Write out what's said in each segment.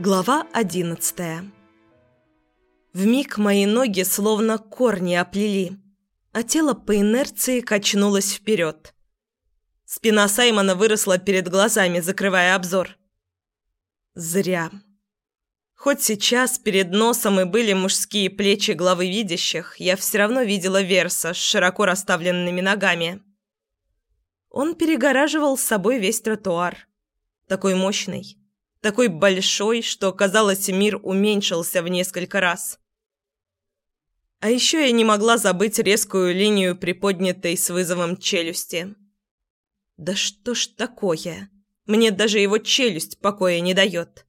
Глава одиннадцатая Вмиг мои ноги словно корни оплели, а тело по инерции качнулось вперед. Спина Саймона выросла перед глазами, закрывая обзор. Зря. Хоть сейчас перед носом и были мужские плечи главы видящих, я все равно видела Верса с широко расставленными ногами. Он перегораживал с собой весь тротуар. Такой мощный такой большой, что, казалось, мир уменьшился в несколько раз. А еще я не могла забыть резкую линию приподнятой с вызовом челюсти. Да что ж такое? Мне даже его челюсть покоя не дает.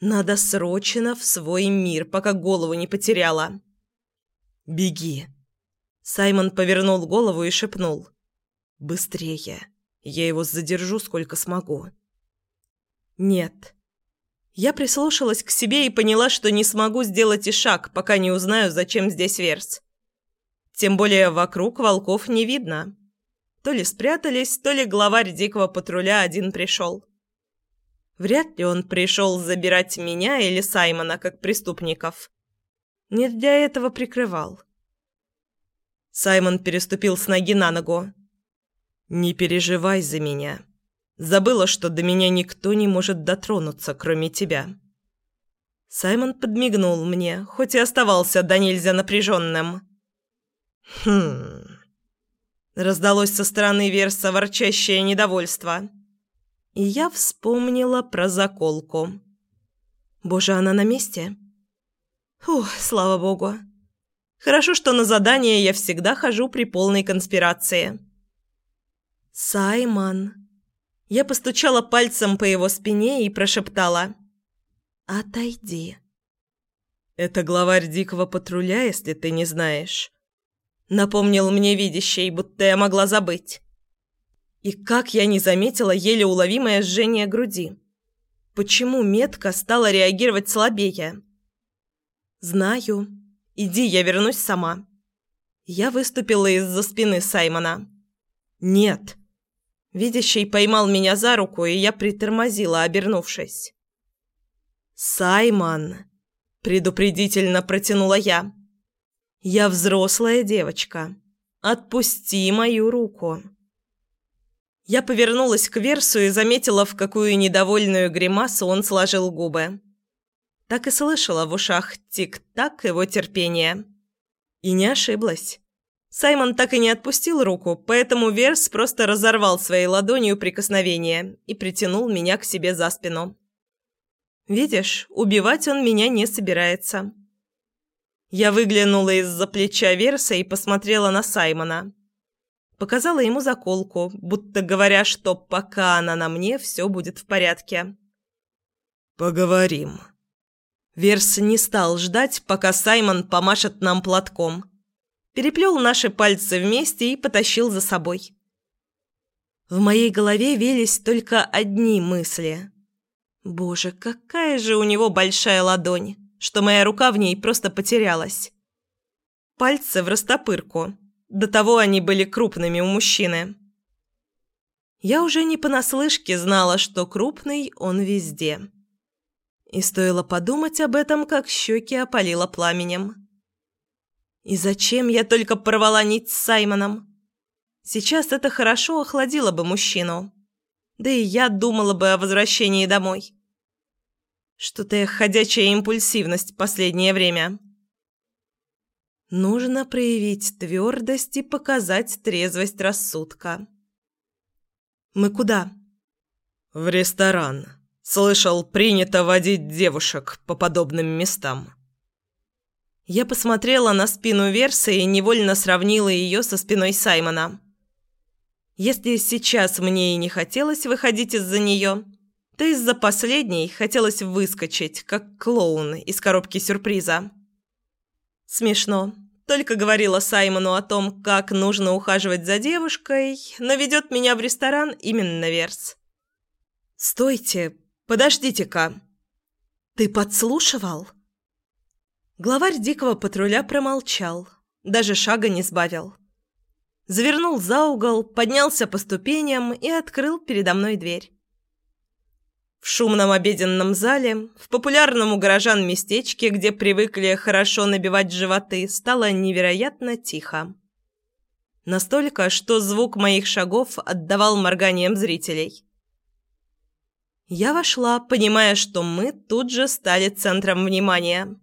Надо срочно в свой мир, пока голову не потеряла. «Беги!» Саймон повернул голову и шепнул. «Быстрее! Я его задержу, сколько смогу!» Нет. Я прислушалась к себе и поняла, что не смогу сделать и шаг, пока не узнаю, зачем здесь Верс. Тем более вокруг волков не видно. То ли спрятались, то ли главарь дикого патруля один пришел. Вряд ли он пришел забирать меня или Саймона как преступников. Не для этого прикрывал. Саймон переступил с ноги на ногу. «Не переживай за меня», Забыла, что до меня никто не может дотронуться, кроме тебя». Саймон подмигнул мне, хоть и оставался до нельзя напряженным. «Хм...» Раздалось со стороны Верса ворчащее недовольство. И я вспомнила про заколку. «Боже, она на месте?» «Фух, слава богу. Хорошо, что на задание я всегда хожу при полной конспирации». «Саймон...» Я постучала пальцем по его спине и прошептала «Отойди». «Это главарь дикого патруля, если ты не знаешь», — напомнил мне видящий, будто я могла забыть. И как я не заметила еле уловимое жжение груди. Почему метка стала реагировать слабее? «Знаю. Иди, я вернусь сама». Я выступила из-за спины Саймона. «Нет». Видящий поймал меня за руку, и я притормозила, обернувшись. «Саймон!» – предупредительно протянула я. «Я взрослая девочка. Отпусти мою руку!» Я повернулась к Версу и заметила, в какую недовольную гримасу он сложил губы. Так и слышала в ушах тик-так его терпения. И не ошиблась. Саймон так и не отпустил руку, поэтому Верс просто разорвал своей ладонью прикосновение и притянул меня к себе за спину. «Видишь, убивать он меня не собирается». Я выглянула из-за плеча Верса и посмотрела на Саймона. Показала ему заколку, будто говоря, что пока она на мне, все будет в порядке. «Поговорим». Верс не стал ждать, пока Саймон помашет нам платком – переплел наши пальцы вместе и потащил за собой. В моей голове велись только одни мысли. Боже, какая же у него большая ладонь, что моя рука в ней просто потерялась. Пальцы в растопырку. До того они были крупными у мужчины. Я уже не понаслышке знала, что крупный он везде. И стоило подумать об этом, как щеки опалило пламенем. И зачем я только порвала нить с Саймоном? Сейчас это хорошо охладило бы мужчину. Да и я думала бы о возвращении домой. Что-то я ходячая импульсивность последнее время. Нужно проявить твердость и показать трезвость рассудка. «Мы куда?» «В ресторан. Слышал, принято водить девушек по подобным местам». Я посмотрела на спину Верса и невольно сравнила ее со спиной Саймона. Если сейчас мне и не хотелось выходить из-за нее, то из-за последней хотелось выскочить, как клоун из коробки сюрприза. Смешно. Только говорила Саймону о том, как нужно ухаживать за девушкой, но ведет меня в ресторан именно Верс. «Стойте! Подождите-ка!» «Ты подслушивал?» Главарь дикого патруля промолчал, даже шага не сбавил. Завернул за угол, поднялся по ступеням и открыл передо мной дверь. В шумном обеденном зале, в популярном у горожан местечке, где привыкли хорошо набивать животы, стало невероятно тихо. Настолько, что звук моих шагов отдавал морганием зрителей. Я вошла, понимая, что мы тут же стали центром внимания.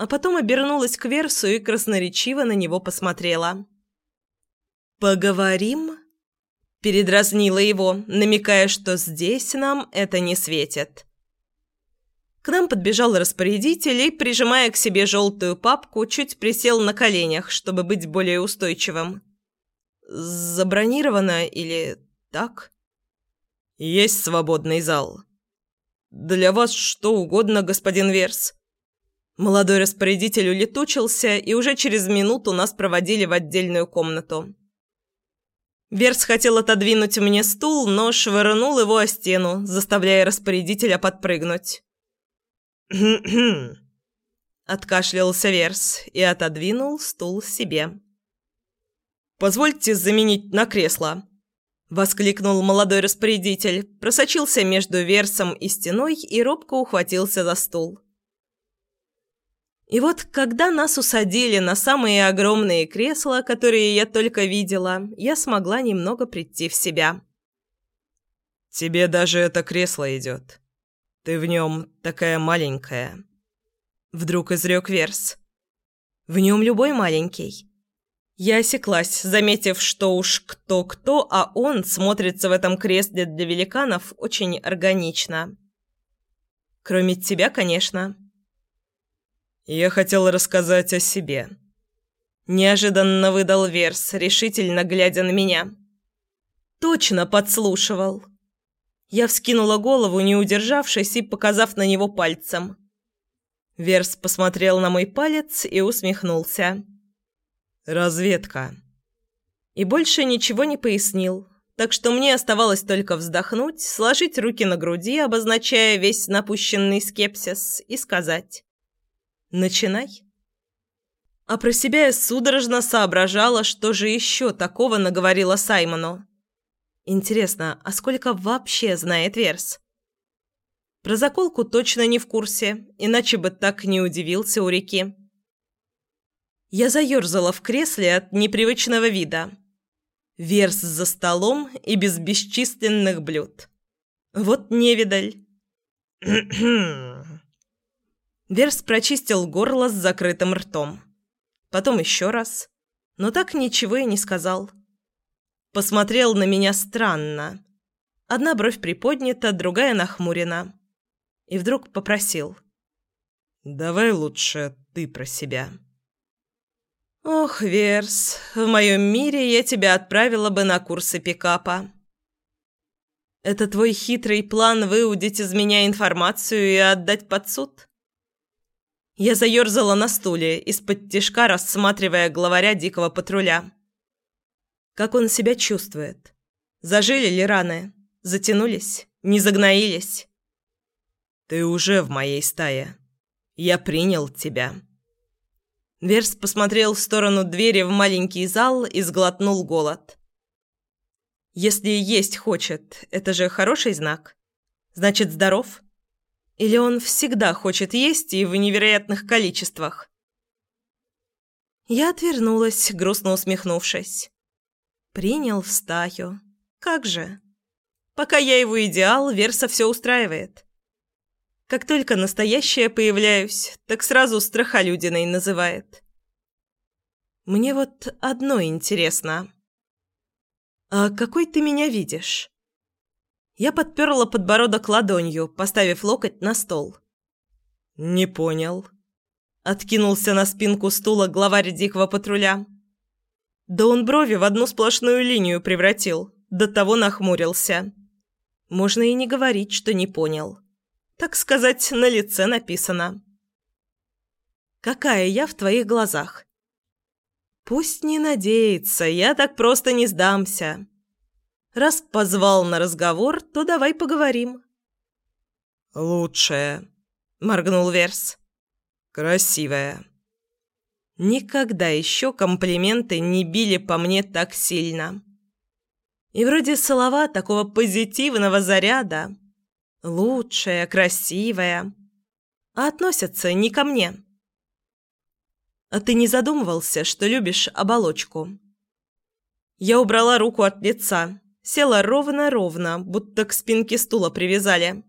А потом обернулась к Версу и красноречиво на него посмотрела. «Поговорим?» Передразнила его, намекая, что здесь нам это не светит. К нам подбежал распорядитель и, прижимая к себе желтую папку, чуть присел на коленях, чтобы быть более устойчивым. «Забронировано или так?» «Есть свободный зал». «Для вас что угодно, господин Верс». Молодой распорядитель улетучился, и уже через минуту нас проводили в отдельную комнату. Верс хотел отодвинуть мне стул, но швырнул его о стену, заставляя распорядителя подпрыгнуть. «Хм-хм», — откашлялся Верс и отодвинул стул себе. «Позвольте заменить на кресло», — воскликнул молодой распорядитель, просочился между Версом и стеной и робко ухватился за стул. И вот, когда нас усадили на самые огромные кресла, которые я только видела, я смогла немного прийти в себя. «Тебе даже это кресло идет. Ты в нем такая маленькая». Вдруг изрек Верс. «В нем любой маленький». Я осеклась, заметив, что уж кто-кто, а он смотрится в этом кресле для великанов очень органично. Кроме тебя, конечно. «Я хотел рассказать о себе». Неожиданно выдал Верс, решительно глядя на меня. «Точно подслушивал». Я вскинула голову, не удержавшись и показав на него пальцем. Верс посмотрел на мой палец и усмехнулся. «Разведка». И больше ничего не пояснил, так что мне оставалось только вздохнуть, сложить руки на груди, обозначая весь напущенный скепсис, и сказать. Начинай. А про себя я судорожно соображала, что же еще такого наговорила Саймону. Интересно, а сколько вообще знает Верс? Про заколку точно не в курсе, иначе бы так не удивился у реки. Я заерзала в кресле от непривычного вида. Верс за столом и без бесчисленных блюд. Вот невидаль. Верс прочистил горло с закрытым ртом. Потом еще раз. Но так ничего и не сказал. Посмотрел на меня странно. Одна бровь приподнята, другая нахмурена. И вдруг попросил. «Давай лучше ты про себя». «Ох, Верс, в моем мире я тебя отправила бы на курсы пикапа». «Это твой хитрый план выудить из меня информацию и отдать под суд?» Я заерзала на стуле, из-под тишка рассматривая главаря дикого патруля. Как он себя чувствует? Зажили ли раны? Затянулись? Не загноились? «Ты уже в моей стае. Я принял тебя». Верс посмотрел в сторону двери в маленький зал и сглотнул голод. «Если есть хочет, это же хороший знак. Значит, здоров?» Или он всегда хочет есть и в невероятных количествах? Я отвернулась, грустно усмехнувшись. Принял в стаю. Как же? Пока я его идеал, Верса все устраивает. Как только настоящая появляюсь, так сразу страхолюдиной называет. Мне вот одно интересно. А какой ты меня видишь? Я подперла подбородок ладонью, поставив локоть на стол. «Не понял». Откинулся на спинку стула главарь дикого патруля. Да он брови в одну сплошную линию превратил, до того нахмурился. Можно и не говорить, что не понял. Так сказать, на лице написано. «Какая я в твоих глазах?» «Пусть не надеется, я так просто не сдамся. Раз позвал на разговор, то давай поговорим». «Лучшая», — моргнул Верс. «Красивая». Никогда еще комплименты не били по мне так сильно. И вроде слова такого позитивного заряда. Лучшая, красивая. А относятся не ко мне. А ты не задумывался, что любишь оболочку? Я убрала руку от лица, села ровно-ровно, будто к спинке стула привязали.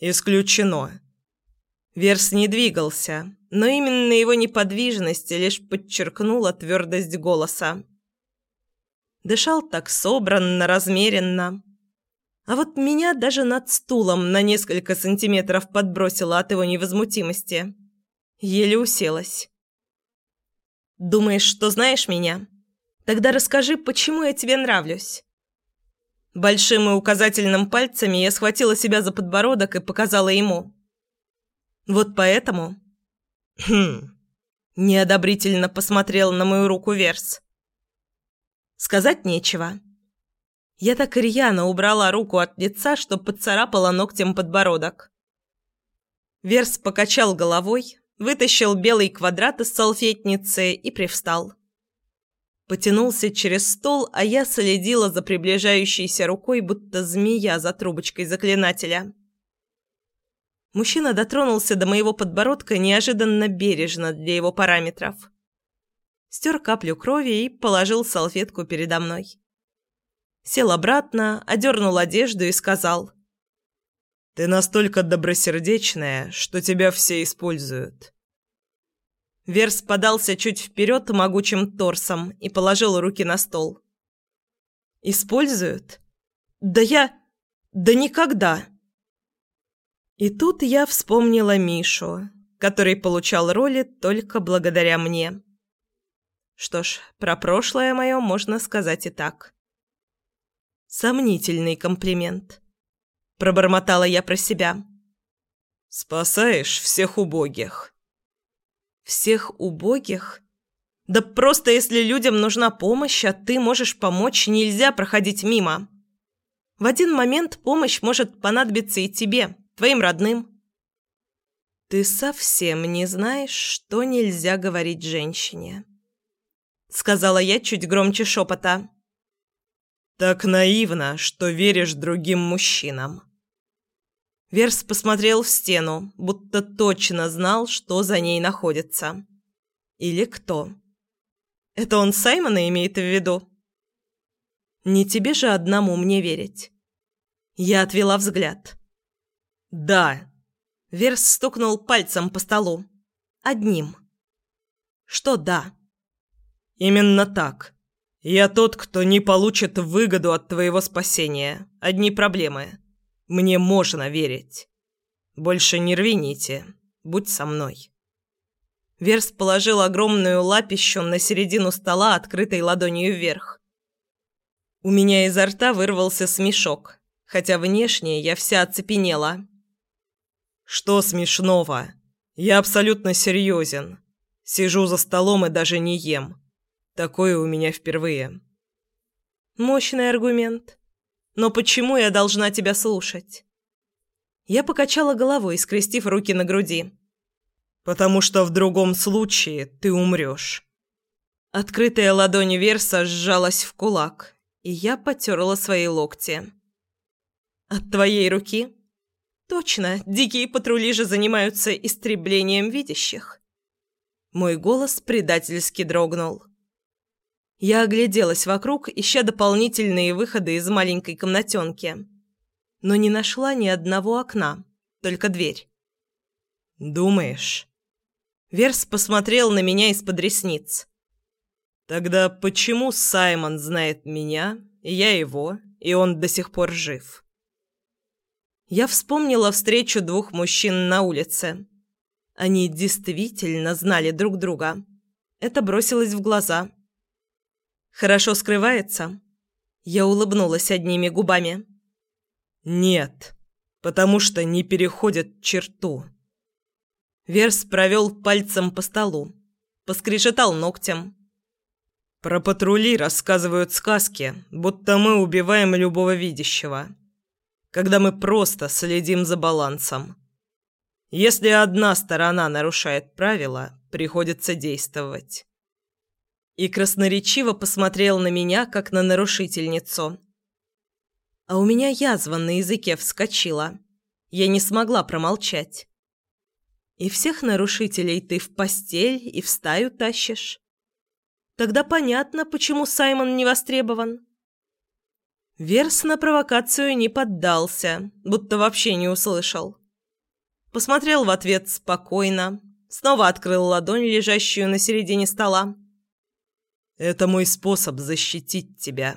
«Исключено». Верс не двигался, но именно его неподвижность лишь подчеркнула твердость голоса. Дышал так собранно, размеренно. А вот меня даже над стулом на несколько сантиметров подбросило от его невозмутимости. Еле уселась. «Думаешь, что знаешь меня? Тогда расскажи, почему я тебе нравлюсь». Большим и указательным пальцами я схватила себя за подбородок и показала ему. «Вот поэтому «Хм...» – неодобрительно посмотрел на мою руку Верс. «Сказать нечего». Я так рьяно убрала руку от лица, что поцарапала ногтем подбородок. Верс покачал головой, вытащил белый квадрат из салфетницы и привстал. Потянулся через стол, а я следила за приближающейся рукой, будто змея за трубочкой заклинателя. Мужчина дотронулся до моего подбородка неожиданно бережно для его параметров. Стер каплю крови и положил салфетку передо мной. Сел обратно, одернул одежду и сказал. «Ты настолько добросердечная, что тебя все используют». Верс подался чуть вперед могучим торсом и положил руки на стол. «Используют? Да я... Да никогда!» И тут я вспомнила Мишу, который получал роли только благодаря мне. Что ж, про прошлое мое можно сказать и так. Сомнительный комплимент. Пробормотала я про себя. «Спасаешь всех убогих». «Всех убогих?» «Да просто если людям нужна помощь, а ты можешь помочь, нельзя проходить мимо. В один момент помощь может понадобиться и тебе» твоим родным. Ты совсем не знаешь, что нельзя говорить женщине. Сказала я чуть громче шепота. Так наивно, что веришь другим мужчинам. Верс посмотрел в стену, будто точно знал, что за ней находится. Или кто. Это он Саймона имеет в виду? Не тебе же одному мне верить. Я отвела взгляд. «Да». Верс стукнул пальцем по столу. «Одним». «Что «да»?» «Именно так. Я тот, кто не получит выгоду от твоего спасения. Одни проблемы. Мне можно верить. Больше не рвините. Будь со мной». Верс положил огромную лапищу на середину стола, открытой ладонью вверх. У меня изо рта вырвался смешок, хотя внешне я вся оцепенела. «Что смешного? Я абсолютно серьезен. Сижу за столом и даже не ем. Такое у меня впервые». «Мощный аргумент. Но почему я должна тебя слушать?» Я покачала головой, скрестив руки на груди. «Потому что в другом случае ты умрешь». Открытая ладонь Верса сжалась в кулак, и я потерла свои локти. «От твоей руки?» Точно, дикие патрули же занимаются истреблением видящих. Мой голос предательски дрогнул. Я огляделась вокруг, ища дополнительные выходы из маленькой комнатенки. Но не нашла ни одного окна, только дверь. «Думаешь?» Верс посмотрел на меня из-под ресниц. «Тогда почему Саймон знает меня, я его, и он до сих пор жив?» я вспомнила встречу двух мужчин на улице. Они действительно знали друг друга. Это бросилось в глаза. «Хорошо скрывается?» Я улыбнулась одними губами. «Нет, потому что не переходит черту». Верс провел пальцем по столу, поскрежетал ногтем. «Про патрули рассказывают сказки, будто мы убиваем любого видящего когда мы просто следим за балансом. Если одна сторона нарушает правила, приходится действовать. И красноречиво посмотрел на меня, как на нарушительницу. А у меня язва на языке вскочила. Я не смогла промолчать. И всех нарушителей ты в постель и в стаю тащишь. Тогда понятно, почему Саймон не востребован. Верс на провокацию не поддался, будто вообще не услышал. Посмотрел в ответ спокойно, снова открыл ладонь, лежащую на середине стола. «Это мой способ защитить тебя».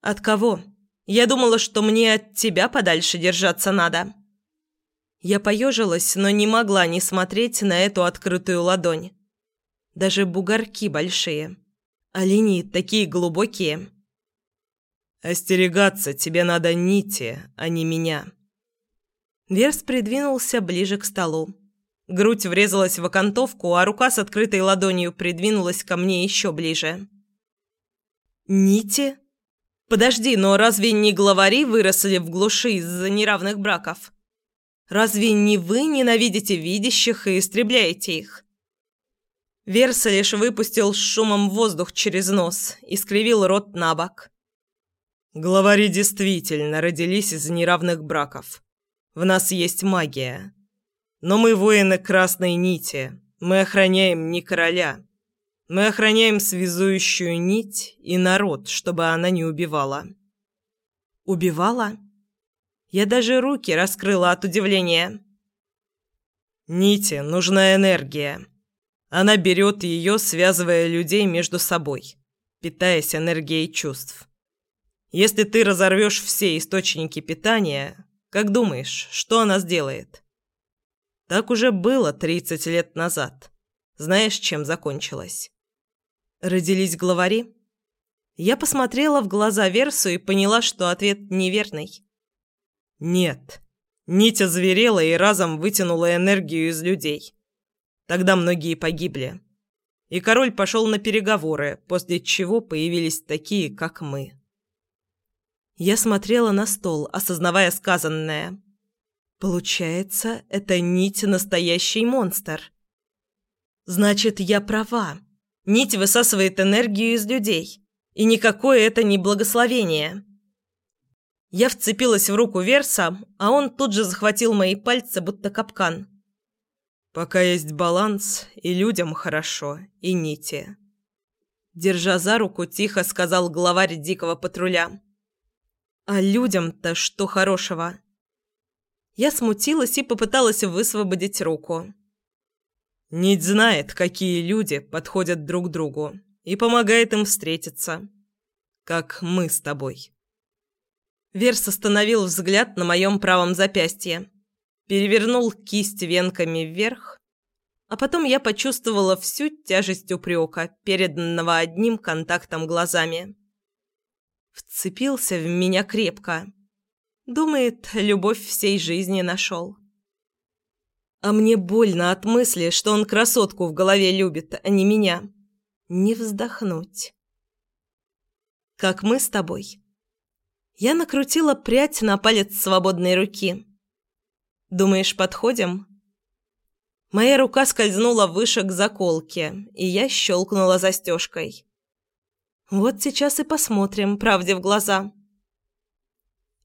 «От кого? Я думала, что мне от тебя подальше держаться надо». Я поежилась, но не могла не смотреть на эту открытую ладонь. Даже бугорки большие, а линии такие глубокие. «Остерегаться тебе надо Нити, а не меня». Верс придвинулся ближе к столу. Грудь врезалась в окантовку, а рука с открытой ладонью придвинулась ко мне еще ближе. «Нити? Подожди, но разве не главари выросли в глуши из-за неравных браков?» Разве не вы ненавидите видящих и истребляете их?» Верса лишь выпустил с шумом воздух через нос и скривил рот на бок. «Главари действительно родились из неравных браков. В нас есть магия. Но мы воины красной нити. Мы охраняем не короля. Мы охраняем связующую нить и народ, чтобы она не убивала». «Убивала?» Я даже руки раскрыла от удивления. Нити нужна энергия. Она берет ее, связывая людей между собой, питаясь энергией чувств. Если ты разорвешь все источники питания, как думаешь, что она сделает? Так уже было 30 лет назад. Знаешь, чем закончилось? Родились главари? Я посмотрела в глаза Версу и поняла, что ответ неверный. Нет. Нить озверела и разом вытянула энергию из людей. Тогда многие погибли. И король пошел на переговоры, после чего появились такие, как мы. Я смотрела на стол, осознавая сказанное. Получается, это нить настоящий монстр. Значит, я права. Нить высасывает энергию из людей. И никакое это не благословение. Я вцепилась в руку Верса, а он тут же захватил мои пальцы, будто капкан. «Пока есть баланс, и людям хорошо, и нити». Держа за руку, тихо сказал главарь дикого патруля. «А людям-то что хорошего?» Я смутилась и попыталась высвободить руку. Нить знает, какие люди подходят друг другу, и помогает им встретиться. Как мы с тобой. Верс остановил взгляд на моем правом запястье. Перевернул кисть венками вверх. А потом я почувствовала всю тяжесть упрека, переданного одним контактом глазами. Вцепился в меня крепко. Думает, любовь всей жизни нашел. А мне больно от мысли, что он красотку в голове любит, а не меня. Не вздохнуть. Как мы с тобой. Я накрутила прядь на палец свободной руки. «Думаешь, подходим?» Моя рука скользнула выше к заколке, и я щелкнула застежкой. «Вот сейчас и посмотрим правде в глаза».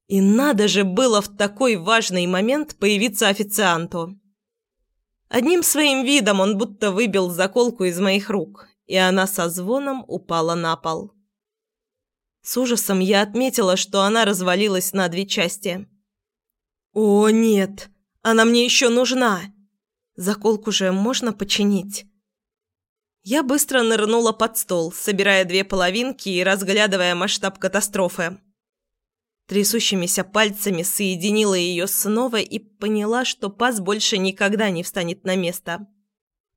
И надо же было в такой важный момент появиться официанту. Одним своим видом он будто выбил заколку из моих рук, и она со звоном упала на пол. С ужасом я отметила, что она развалилась на две части. «О, нет! Она мне еще нужна! Заколку же можно починить!» Я быстро нырнула под стол, собирая две половинки и разглядывая масштаб катастрофы. Трясущимися пальцами соединила ее снова и поняла, что паз больше никогда не встанет на место.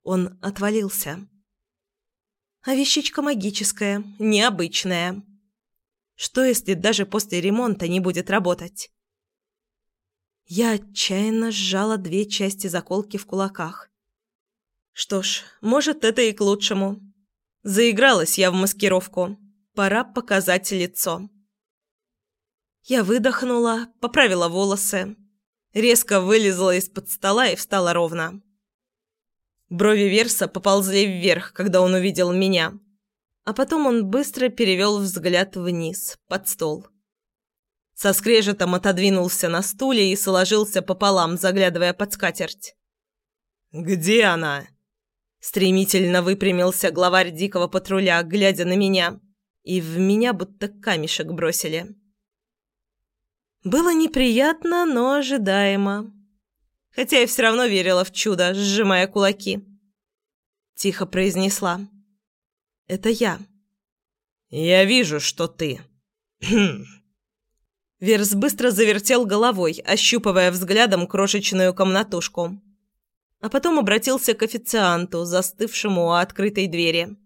Он отвалился. А вещичка магическая, необычная. Что, если даже после ремонта не будет работать? Я отчаянно сжала две части заколки в кулаках. Что ж, может, это и к лучшему. Заигралась я в маскировку. Пора показать лицо. Я выдохнула, поправила волосы, резко вылезла из-под стола и встала ровно. Брови Верса поползли вверх, когда он увидел меня. А потом он быстро перевел взгляд вниз, под стол. Со скрежетом отодвинулся на стуле и сложился пополам, заглядывая под скатерть. «Где она?» Стремительно выпрямился главарь дикого патруля, глядя на меня, и в меня будто камешек бросили. Было неприятно, но ожидаемо. Хотя я все равно верила в чудо, сжимая кулаки. Тихо произнесла. «Это я». «Я вижу, что ты». Верс быстро завертел головой, ощупывая взглядом крошечную комнатушку а потом обратился к официанту, застывшему у открытой двери.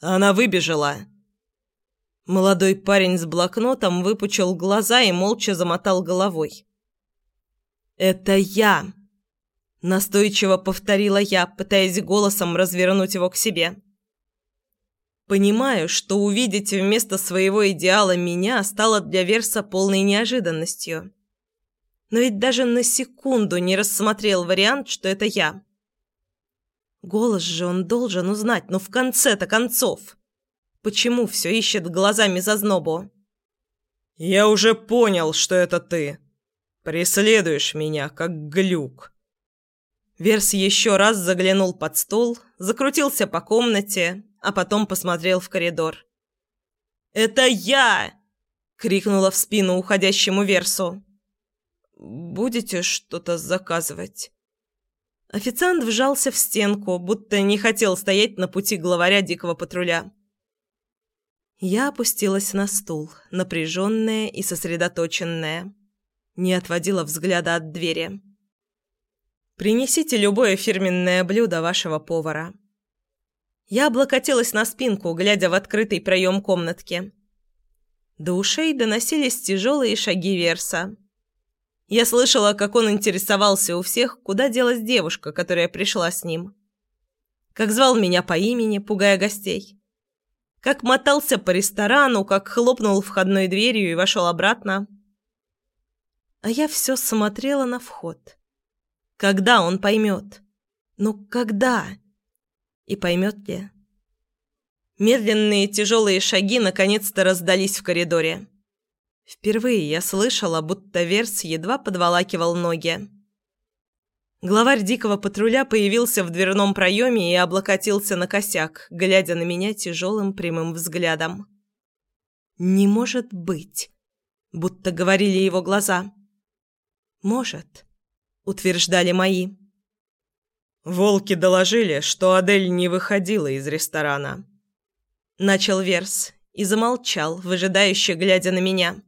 «Она выбежала!» Молодой парень с блокнотом выпучил глаза и молча замотал головой. «Это я!» Настойчиво повторила я, пытаясь голосом развернуть его к себе. Понимаю, что увидеть вместо своего идеала меня стало для Верса полной неожиданностью но ведь даже на секунду не рассмотрел вариант, что это я. Голос же он должен узнать, но в конце-то концов. Почему все ищет глазами за знобу? «Я уже понял, что это ты. Преследуешь меня, как глюк». Верс еще раз заглянул под стол, закрутился по комнате, а потом посмотрел в коридор. «Это я!» — крикнула в спину уходящему Версу будете что-то заказывать?» Официант вжался в стенку, будто не хотел стоять на пути главаря дикого патруля. Я опустилась на стул, напряженная и сосредоточенная. Не отводила взгляда от двери. «Принесите любое фирменное блюдо вашего повара». Я облокотилась на спинку, глядя в открытый проем комнатки. До ушей доносились тяжелые шаги Верса. Я слышала, как он интересовался у всех, куда делась девушка, которая пришла с ним. Как звал меня по имени, пугая гостей. Как мотался по ресторану, как хлопнул входной дверью и вошел обратно. А я все смотрела на вход. Когда он поймет? Ну, когда? И поймет ли? Медленные тяжелые шаги наконец-то раздались в коридоре. Впервые я слышала, будто Верс едва подволакивал ноги. Главарь дикого патруля появился в дверном проеме и облокотился на косяк, глядя на меня тяжелым прямым взглядом. «Не может быть!» – будто говорили его глаза. «Может», – утверждали мои. «Волки доложили, что Адель не выходила из ресторана». Начал Верс и замолчал, выжидающе глядя на меня.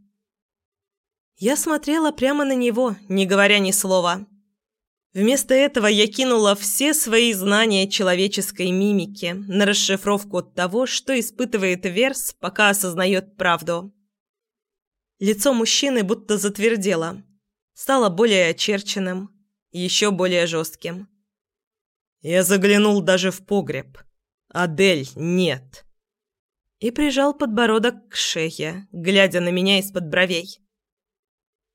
Я смотрела прямо на него, не говоря ни слова. Вместо этого я кинула все свои знания человеческой мимики на расшифровку того, что испытывает Верс, пока осознает правду. Лицо мужчины будто затвердело, стало более очерченным, еще более жестким. Я заглянул даже в погреб. Адель нет. И прижал подбородок к шее, глядя на меня из-под бровей.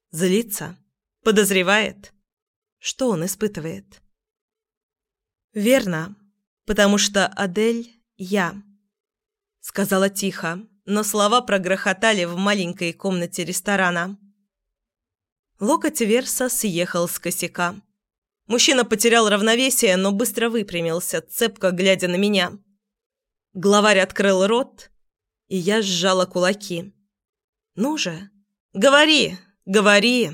Злится? Подозревает? Что он испытывает? Верно, потому что Адель – я. Сказала тихо, но слова прогрохотали в маленькой комнате ресторана. Локоть Верса съехал с косяка. Мужчина потерял равновесие, но быстро выпрямился, цепко глядя на меня. Главарь открыл рот, и я сжала кулаки. «Ну же, говори!» Говори!»